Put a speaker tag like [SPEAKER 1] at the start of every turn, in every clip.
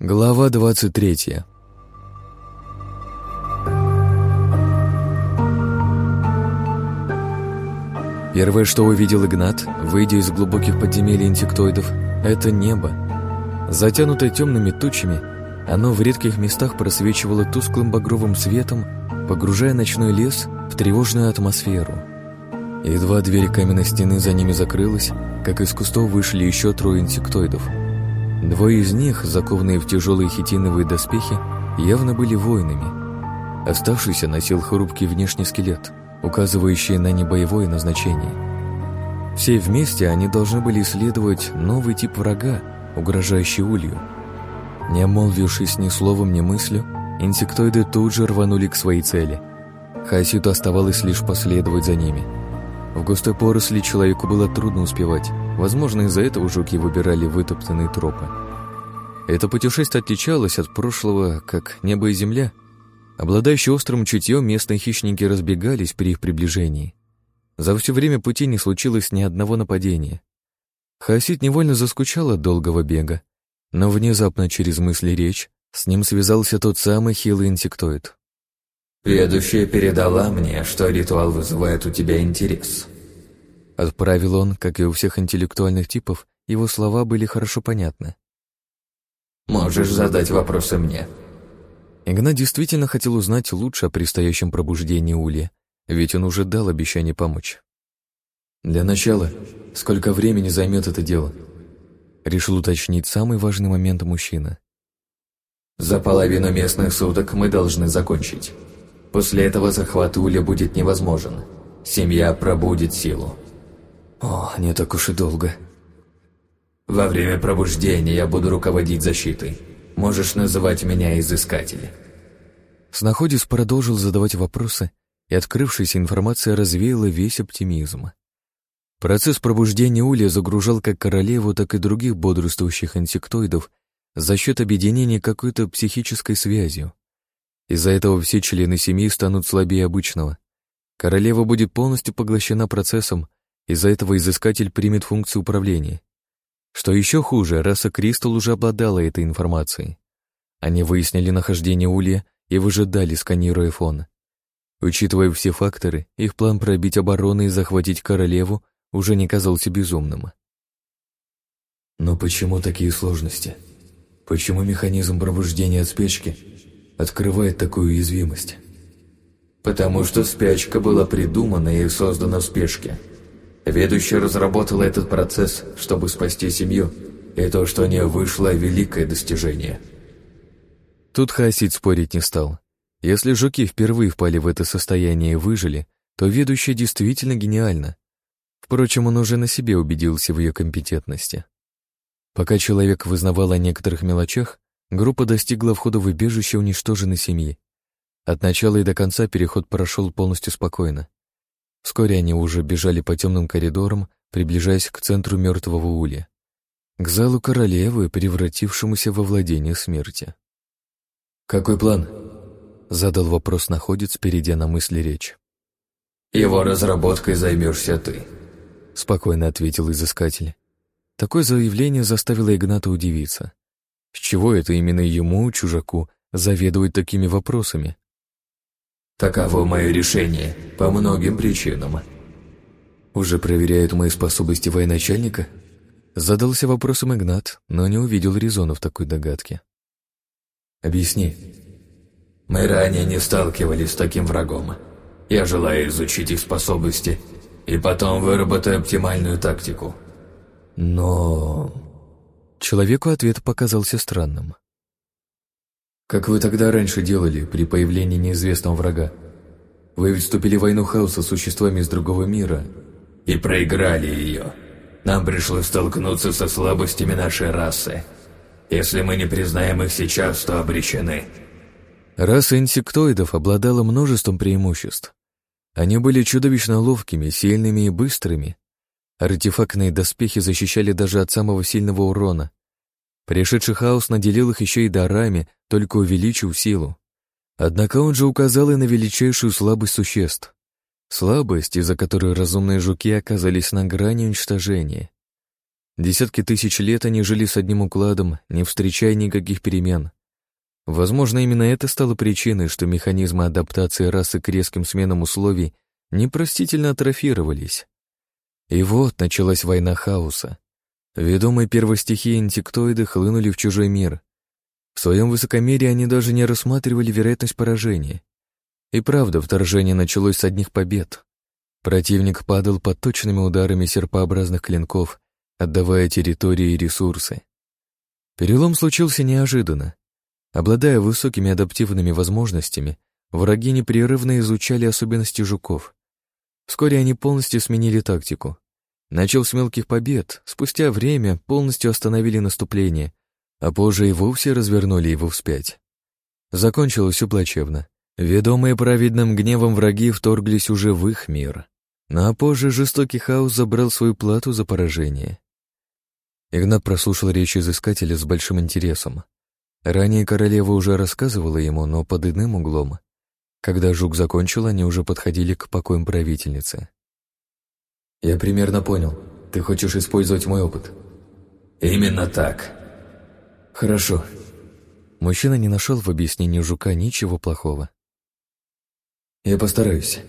[SPEAKER 1] Глава 23 Первое, что увидел Игнат, выйдя из глубоких подземелий инсектоидов, это небо. Затянутое темными тучами, оно в редких местах просвечивало тусклым багровым светом, погружая ночной лес в тревожную атмосферу. Едва дверь каменной стены за ними закрылась, как из кустов вышли еще трое инсектоидов. Двое из них, закованные в тяжелые хитиновые доспехи, явно были воинами. Оставшийся носил хрупкий внешний скелет, указывающий на небоевое назначение. Все вместе они должны были исследовать новый тип врага, угрожающий улью. Не омолвившись ни словом, ни мыслью, инсектоиды тут же рванули к своей цели. Хаситу оставалось лишь последовать за ними. В густой поросли человеку было трудно успевать, возможно, из-за этого жуки выбирали вытоптанные тропы. Это путешествие отличалось от прошлого, как небо и земля. Обладающие острым чутьем, местные хищники разбегались при их приближении. За все время пути не случилось ни одного нападения. Хасид невольно заскучал от долгого бега, но внезапно через мысли речь с ним связался тот самый хилый инсектоид.
[SPEAKER 2] «Ведущая передала мне, что ритуал вызывает у тебя интерес».
[SPEAKER 1] Отправил он, как и у всех интеллектуальных типов, его слова были хорошо понятны.
[SPEAKER 2] «Можешь задать вопросы мне».
[SPEAKER 1] Игнат действительно хотел узнать лучше о предстоящем пробуждении Улья, ведь он уже дал обещание помочь. «Для начала, сколько времени займет это дело?» Решил уточнить самый важный момент мужчина.
[SPEAKER 2] «За половину местных суток мы должны закончить. После этого захват Уля будет невозможен. Семья пробудет силу».
[SPEAKER 1] «О, не так уж и долго».
[SPEAKER 2] «Во время пробуждения я буду руководить защитой. Можешь называть меня Изыскатель».
[SPEAKER 1] Снаходец продолжил задавать вопросы, и открывшаяся информация развеяла весь оптимизм. Процесс пробуждения Улья загружал как королеву, так и других бодрствующих инсектоидов за счет объединения какой-то психической связью. Из-за этого все члены семьи станут слабее обычного. Королева будет полностью поглощена процессом, из-за этого изыскатель примет функцию управления. Что еще хуже, раса Кристалл уже обладала этой информацией. Они выяснили нахождение Улья и выжидали, сканируя фон. Учитывая все факторы, их план пробить обороны и захватить королеву уже не казался безумным. Но почему такие сложности? Почему механизм пробуждения от спячки открывает такую уязвимость?
[SPEAKER 2] Потому что спячка была придумана и создана в спешке. Ведущий разработал этот процесс, чтобы спасти семью, и то, что не вышло, великое достижение.
[SPEAKER 1] Тут Хасид спорить не стал. Если жуки впервые впали в это состояние и выжили, то ведущая действительно гениальна. Впрочем, он уже на себе убедился в ее компетентности. Пока человек вызнавал о некоторых мелочах, группа достигла входа в убежище уничтоженной семьи. От начала и до конца переход прошел полностью спокойно. Вскоре они уже бежали по темным коридорам, приближаясь к центру мертвого улья, к залу королевы, превратившемуся во владение смерти. «Какой план?» — задал вопрос находец, перейдя на мысли речь.
[SPEAKER 2] «Его разработкой займешься ты», —
[SPEAKER 1] спокойно ответил изыскатель. Такое заявление заставило Игната удивиться. С чего это именно ему, чужаку, заведовать такими вопросами?
[SPEAKER 2] Таково мое решение, по многим причинам.
[SPEAKER 1] Уже проверяют мои способности военачальника? Задался вопросом Игнат, но не увидел резона в такой догадке. Объясни.
[SPEAKER 2] Мы ранее не сталкивались с таким врагом. Я желаю изучить их способности и потом выработаю оптимальную тактику.
[SPEAKER 1] Но... Человеку ответ показался странным. Как вы тогда раньше делали при появлении неизвестного врага? Вы ведь вступили в войну хаоса с существами из другого мира.
[SPEAKER 2] И проиграли ее. Нам пришлось столкнуться со слабостями нашей расы. Если мы не признаем их сейчас, то обречены.
[SPEAKER 1] Раса инсектоидов обладала множеством преимуществ. Они были чудовищно ловкими, сильными и быстрыми. Артефактные доспехи защищали даже от самого сильного урона, Пришедший хаос наделил их еще и дарами, только увеличил силу. Однако он же указал и на величайшую слабость существ. Слабость, из-за которой разумные жуки оказались на грани уничтожения. Десятки тысяч лет они жили с одним укладом, не встречая никаких перемен. Возможно, именно это стало причиной, что механизмы адаптации расы к резким сменам условий непростительно атрофировались. И вот началась война хаоса. Ведомые первостихии инсектоиды хлынули в чужой мир. В своем высокомерии они даже не рассматривали вероятность поражения. И правда, вторжение началось с одних побед. Противник падал под точными ударами серпообразных клинков, отдавая территории и ресурсы. Перелом случился неожиданно. Обладая высокими адаптивными возможностями, враги непрерывно изучали особенности жуков. Вскоре они полностью сменили тактику. Начал с мелких побед, спустя время полностью остановили наступление, а позже и вовсе развернули его вспять. Закончилось все плачевно. Ведомые праведным гневом враги вторглись уже в их мир. Ну а позже жестокий хаос забрал свою плату за поражение. Игнат прослушал речь изыскателя с большим интересом. Ранее королева уже рассказывала ему, но под иным углом. Когда жук закончил, они уже подходили к покоям правительницы.
[SPEAKER 2] «Я примерно понял. Ты хочешь использовать мой опыт?» «Именно так».
[SPEAKER 1] «Хорошо». Мужчина не нашел в объяснении жука ничего плохого.
[SPEAKER 2] Я постараюсь.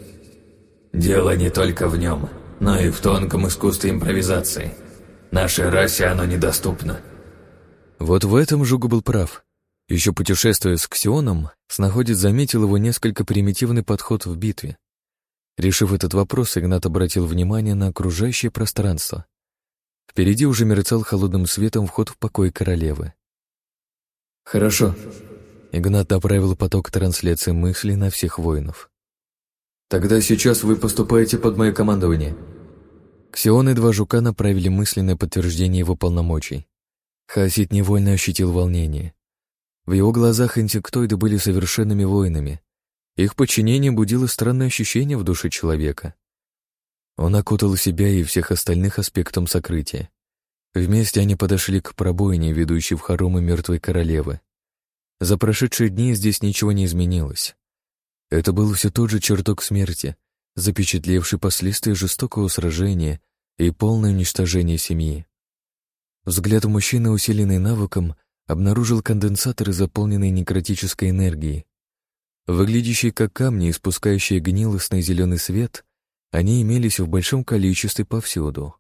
[SPEAKER 2] Дело не только в нем, но и в тонком искусстве импровизации. Нашей расе оно недоступно.
[SPEAKER 1] Вот в этом Жугу был прав. Еще путешествуя с Ксионом, Снаходец заметил его несколько примитивный подход в битве. Решив этот вопрос, Игнат обратил внимание на окружающее пространство. Впереди уже мерцал холодным светом вход в покой королевы.
[SPEAKER 2] «Хорошо».
[SPEAKER 1] Игнат направил поток трансляции мыслей на всех воинов.
[SPEAKER 2] Тогда сейчас вы поступаете под мое командование.
[SPEAKER 1] Ксион и два жука направили мысленное подтверждение его полномочий. Хасид невольно ощутил волнение. В его глазах инсектоиды были совершенными воинами. Их подчинение будило странное ощущение в душе человека. Он окутал себя и всех остальных аспектом сокрытия. Вместе они подошли к пробоине, ведущей в хоромы мертвой королевы. За прошедшие дни здесь ничего не изменилось. Это был все тот же чертог смерти, запечатлевший последствия жестокого сражения и полное уничтожение семьи. Взгляд мужчины, усиленный навыком, обнаружил конденсаторы, заполненные некротической энергией. Выглядящие как камни, испускающие гнилостный зеленый свет, они имелись в большом количестве повсюду.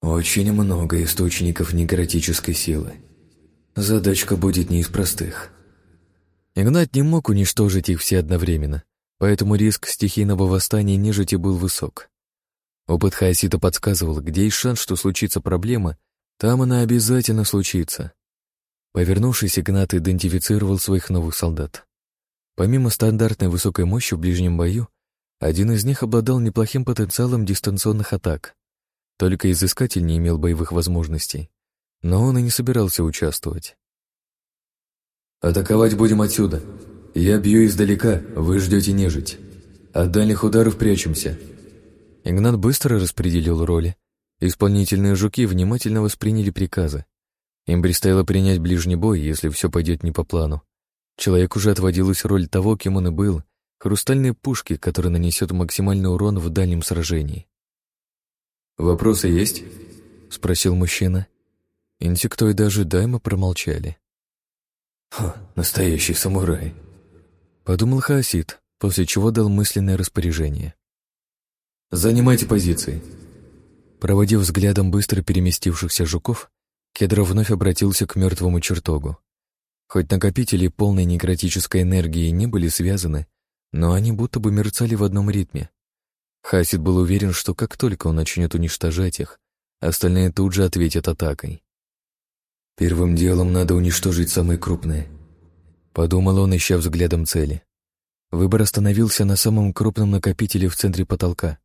[SPEAKER 2] Очень много источников некротической силы. Задачка будет не из простых.
[SPEAKER 1] Игнат не мог уничтожить их все одновременно, поэтому риск стихийного восстания нежити был высок. Опыт Хаосита подсказывал, где есть шанс, что случится проблема, там она обязательно случится. Повернувшись, Игнат идентифицировал своих новых солдат. Помимо стандартной высокой мощи в ближнем бою, один из них обладал неплохим потенциалом дистанционных атак. Только изыскатель не имел боевых возможностей, но он и не собирался участвовать.
[SPEAKER 2] Атаковать будем отсюда. Я бью издалека, вы ждете нежить. От дальних ударов прячемся».
[SPEAKER 1] Игнат быстро распределил роли. Исполнительные жуки внимательно восприняли приказы. Им предстояло принять ближний бой, если все пойдет не по плану. Человек уже отводилась роль того, кем он и был, хрустальной пушки, которая нанесет максимальный урон в дальнем сражении.
[SPEAKER 2] «Вопросы есть?»
[SPEAKER 1] — спросил мужчина. Инсектоиды ожидаемо промолчали.
[SPEAKER 2] Ха, настоящий самурай.
[SPEAKER 1] Подумал Хаосид, после чего дал мысленное распоряжение.
[SPEAKER 2] Занимайте позиции.
[SPEAKER 1] Проводив взглядом быстро переместившихся жуков, Кедров вновь обратился к мертвому чертогу. Хоть накопители полной некротической энергии не были связаны, но они будто бы мерцали в одном ритме. Хасид был уверен, что как только он начнет уничтожать их, остальные тут же ответят атакой.
[SPEAKER 2] Первым делом надо уничтожить самые крупные.
[SPEAKER 1] Подумал он, ища взглядом цели. Выбор остановился на самом крупном накопителе в центре потолка.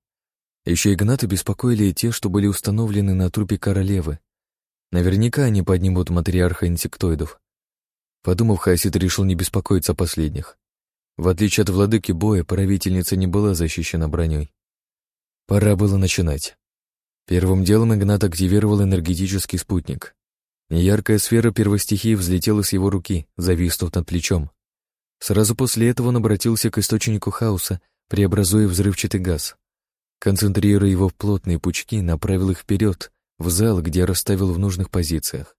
[SPEAKER 1] Еще Игната беспокоили и те, что были установлены на трупе королевы. Наверняка они поднимут матриарха инсектоидов. Подумав, Хасид решил не беспокоиться о последних. В отличие от владыки боя, правительница не была защищена броней. Пора было начинать. Первым делом Игнат активировал энергетический спутник. Яркая сфера первостихии взлетела с его руки, зависнув над плечом. Сразу после этого он обратился к источнику хаоса, преобразуя взрывчатый газ. Концентрируя его в плотные пучки, направил их вперед, в зал, где расставил в нужных позициях.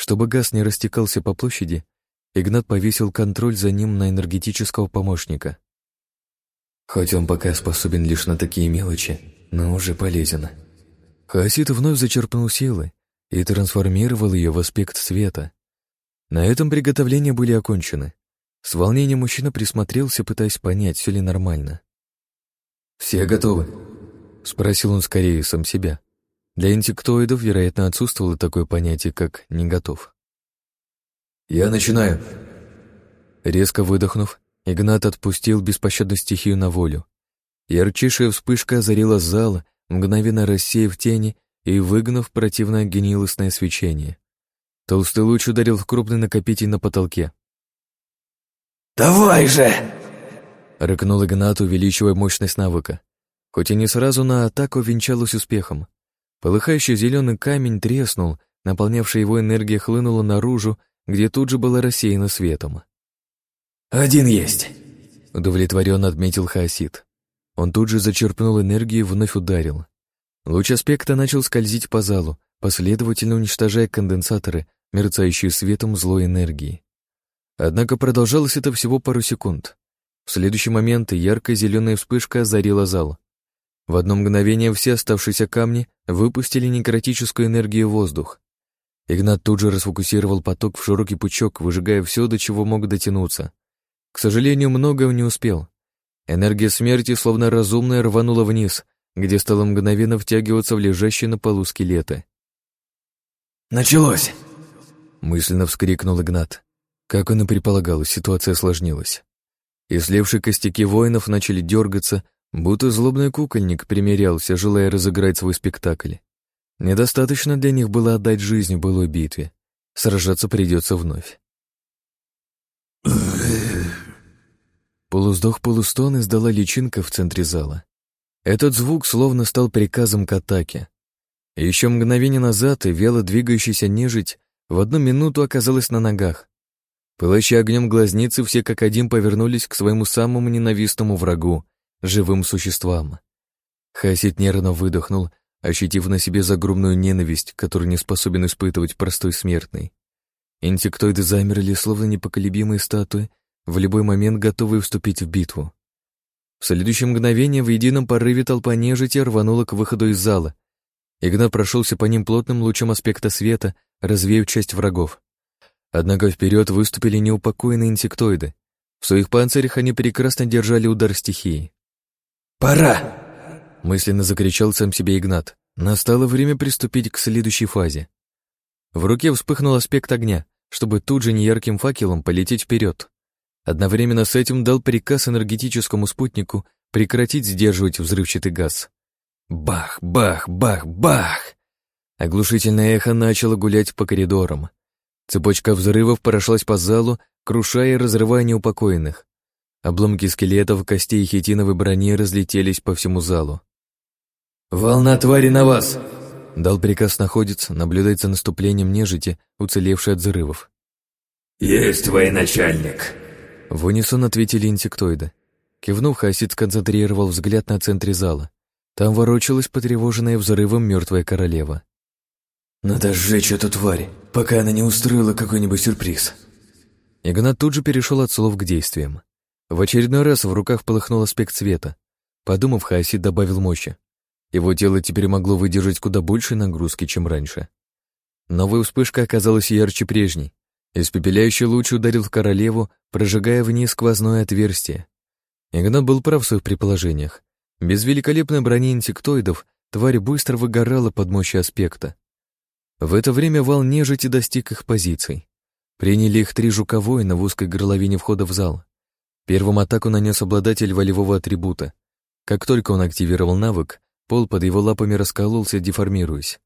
[SPEAKER 1] Чтобы газ не растекался по площади, Игнат повесил контроль за ним на энергетического помощника.
[SPEAKER 2] Хоть он пока способен лишь на такие мелочи, но уже полезен.
[SPEAKER 1] Хаосит вновь зачерпнул силы и трансформировал ее в аспект света. На этом приготовления были окончены. С волнением мужчина присмотрелся, пытаясь понять, все ли нормально.
[SPEAKER 2] «Все готовы?»
[SPEAKER 1] — спросил он скорее сам себя. Для инсектоидов, вероятно, отсутствовало такое понятие, как «не готов».
[SPEAKER 2] «Я начинаю».
[SPEAKER 1] Резко выдохнув, Игнат отпустил беспощадную стихию на волю. Ярчайшая вспышка озарила зал, мгновенно рассеяв тени и выгнав противное гнилостное свечение. Толстый луч ударил в крупный накопитель на потолке.
[SPEAKER 3] «Давай же!»
[SPEAKER 1] — рыкнул Игнат, увеличивая мощность навыка. Хоть и не сразу на атаку венчалась успехом. Полыхающий зеленый камень треснул, наполнявшая его энергия хлынула наружу, где тут же была рассеяна светом.
[SPEAKER 3] «Один есть», —
[SPEAKER 1] удовлетворенно отметил Хаосид. Он тут же зачерпнул энергию и вновь ударил. Луч аспекта начал скользить по залу, последовательно уничтожая конденсаторы, мерцающие светом злой энергии. Однако продолжалось это всего пару секунд. В следующий момент яркая зеленая вспышка озарила зал. В одно мгновение все оставшиеся камни выпустили некротическую энергию в воздух. Игнат тут же расфокусировал поток в широкий пучок, выжигая все, до чего мог дотянуться. К сожалению, многое не успел. Энергия смерти, словно разумная, рванула вниз, где стало мгновенно втягиваться в лежащие на полу скелеты.
[SPEAKER 3] «Началось!»
[SPEAKER 1] — мысленно вскрикнул Игнат. Как он и предполагал, ситуация осложнилась. Ислевшие костяки воинов начали дергаться, будто злобный кукольник примерялся, желая разыграть свой спектакль. Недостаточно для них было отдать жизнь в былой битве. Сражаться придется вновь. Полуздох-полустон издала личинка в центре зала. Этот звук словно стал приказом к атаке. Еще мгновение назад и вяло двигающаяся нежить в одну минуту оказалась на ногах. Пылающие огнем глазницы все как один повернулись к своему самому ненавистному врагу — живым существам. Хасид нервно выдохнул, ощутив на себе загрубную ненависть, которую не способен испытывать простой смертный. Инсектоиды замерли, словно непоколебимые статуи, в любой момент готовые вступить в битву. В следующее мгновение в едином порыве толпа нежити рванула к выходу из зала. Игнат прошелся по ним плотным лучом аспекта света, развеяв часть врагов. Однако вперед выступили неупокоенные инсектоиды. В своих панцирях они прекрасно держали удар стихии.
[SPEAKER 3] «Пора!»
[SPEAKER 1] — мысленно закричал сам себе Игнат. Настало время приступить к следующей фазе. В руке вспыхнул аспект огня, чтобы тут же неярким факелом полететь вперед. Одновременно с этим дал приказ энергетическому спутнику прекратить сдерживать взрывчатый газ. Бах, бах, бах, бах! Оглушительное эхо начало гулять по коридорам. Цепочка взрывов прошлась по залу, крушая и разрывая неупокоенных. Обломки скелетов, костей и хитиновой брони разлетелись по всему залу.
[SPEAKER 3] «Волна твари на вас!»
[SPEAKER 1] Дал приказ находиться, наблюдать за наступлением нежити, уцелевшей от взрывов.
[SPEAKER 3] «Есть военачальник!»
[SPEAKER 1] В унисон ответили инсектоиды. Кивнув, Хасид сконцентрировал взгляд на центре зала. Там ворочалась потревоженная взрывом мертвая королева.
[SPEAKER 3] «Надо сжечь эту тварь, пока она не устроила какой-нибудь сюрприз».
[SPEAKER 1] Игнат тут же перешел от слов к действиям. В очередной раз в руках полыхнул аспект света. Подумав, Хасид добавил мощи. Его тело теперь могло выдержать куда больше нагрузки, чем раньше. Новая вспышка оказалась ярче прежней. Испепеляющий луч ударил в королеву, прожигая в ней сквозное отверстие. Игнат был прав в своих предположениях. Без великолепной брони инсектоидов тварь быстро выгорала под мощью аспекта. В это время вал нежити достиг их позиций. Приняли их три жука-воина в узкой горловине входа в зал. Первым атаку нанес обладатель волевого атрибута. Как только он активировал навык, пол под его лапами раскололся, деформируясь.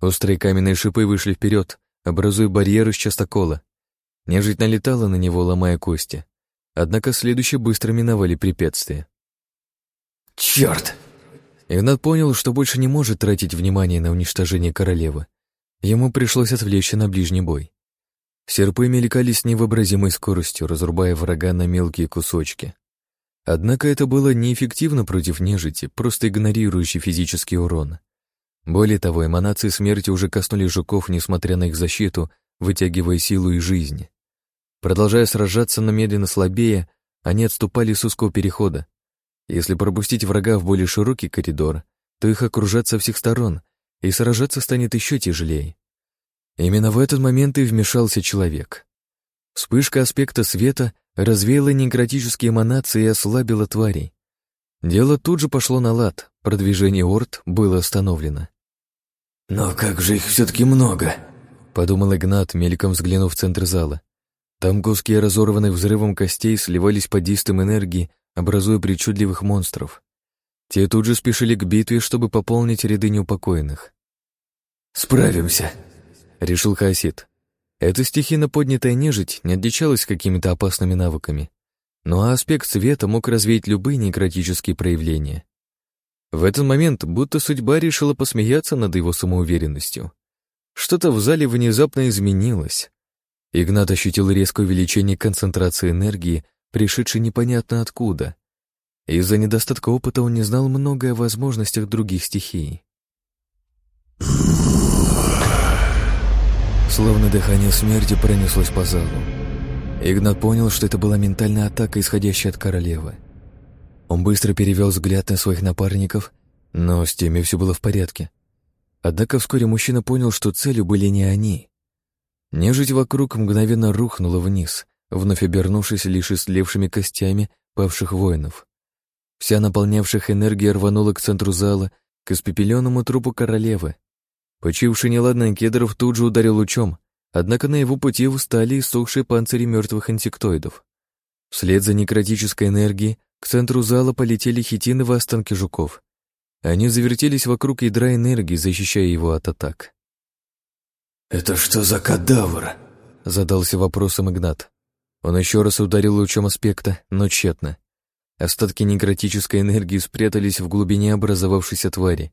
[SPEAKER 1] Острые каменные шипы вышли вперед, образуя барьер из частокола. Нежить налетала на него, ломая кости. Однако следующие быстро миновали препятствия.
[SPEAKER 3] «Черт!»
[SPEAKER 1] Игнат понял, что больше не может тратить внимание на уничтожение королевы. Ему пришлось отвлечься на ближний бой. Серпы мелькали с невообразимой скоростью, разрубая врага на мелкие кусочки. Однако это было неэффективно против нежити, просто игнорирующий физический урон. Более того, эманации смерти уже коснулись жуков, несмотря на их защиту, вытягивая силу и жизнь. Продолжая сражаться, но медленно слабее, они отступали с узкого перехода. Если пропустить врага в более широкий коридор, то их окружат со всех сторон, и сражаться станет еще тяжелее. Именно в этот момент и вмешался человек. Вспышка аспекта света развеяла некротические эманации и ослабила тварей. Дело тут же пошло на лад, продвижение орд было остановлено.
[SPEAKER 3] «Но как же их все-таки много!»
[SPEAKER 1] — подумал Игнат, мельком взглянув в центр зала. Там куски, разорванных взрывом костей, сливались под действием энергии, образуя причудливых монстров. Те тут же спешили к битве, чтобы пополнить ряды неупокоенных.
[SPEAKER 3] «Справимся», — решил Хасид.
[SPEAKER 1] Эта стихийно поднятая нежить не отличалась какими-то опасными навыками, но аспект света мог развеять любые некротические проявления. В этот момент будто судьба решила посмеяться над его самоуверенностью. Что-то в зале внезапно изменилось. Игнат ощутил резкое увеличение концентрации энергии, пришедшей непонятно откуда. Из-за недостатка опыта он не знал много о возможностях других стихий. Словно дыхание смерти пронеслось по залу. Игнат понял, что это была ментальная атака, исходящая от королевы. Он быстро перевел взгляд на своих напарников, но с теми все было в порядке. Однако вскоре мужчина понял, что целью были не они. Нежить вокруг мгновенно рухнула вниз, вновь обернувшись лишь истлевшими костями павших воинов. Вся наполнявших энергия рванула к центру зала, к испепеленному трупу королевы. Почивший неладный кедров тут же ударил лучом, однако на его пути встали иссохшие панцири мертвых инсектоидов. Вслед за некротической энергией к центру зала полетели хитиновые останки жуков. Они завертелись вокруг ядра энергии, защищая его от атак.
[SPEAKER 3] «Это что за кадавр?»
[SPEAKER 1] — задался вопросом Игнат. Он еще раз ударил лучом аспекта, но тщетно. Остатки некротической энергии спрятались в глубине образовавшейся твари.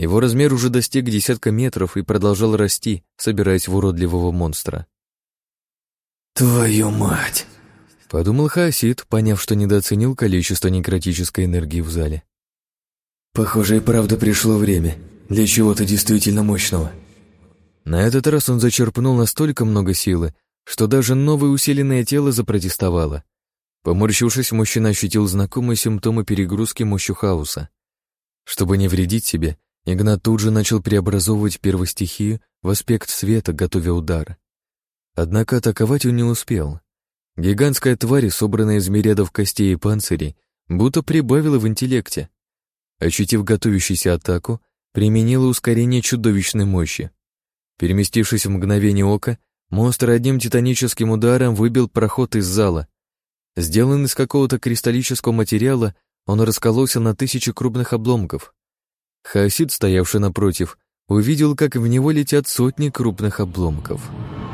[SPEAKER 1] Его размер уже достиг десятка метров и продолжал расти, собираясь в уродливого монстра.
[SPEAKER 3] «Твою мать!»
[SPEAKER 1] — подумал Хаосид, поняв, что недооценил количество некротической энергии в зале.
[SPEAKER 3] Похоже, и правда пришло время для чего-то действительно мощного.
[SPEAKER 1] На этот раз он зачерпнул настолько много силы, что даже новое усиленное тело запротестовало. Поморщившись, мужчина ощутил знакомые симптомы перегрузки мощью хаоса. Чтобы не вредить себе, Игнат тут же начал преобразовывать первостихию в аспект света, готовя удар. Однако атаковать он не успел. Гигантская тварь, собранная из мириадов костей и панцирей, будто прибавила в интеллекте. Ощутив готовящуюся атаку, применила ускорение чудовищной мощи. Переместившись в мгновение ока, монстр одним титаническим ударом выбил проход из зала. Сделанный из какого-то кристаллического материала, он раскололся на тысячи крупных обломков. Хасид, стоявший напротив, увидел, как в него летят сотни крупных обломков —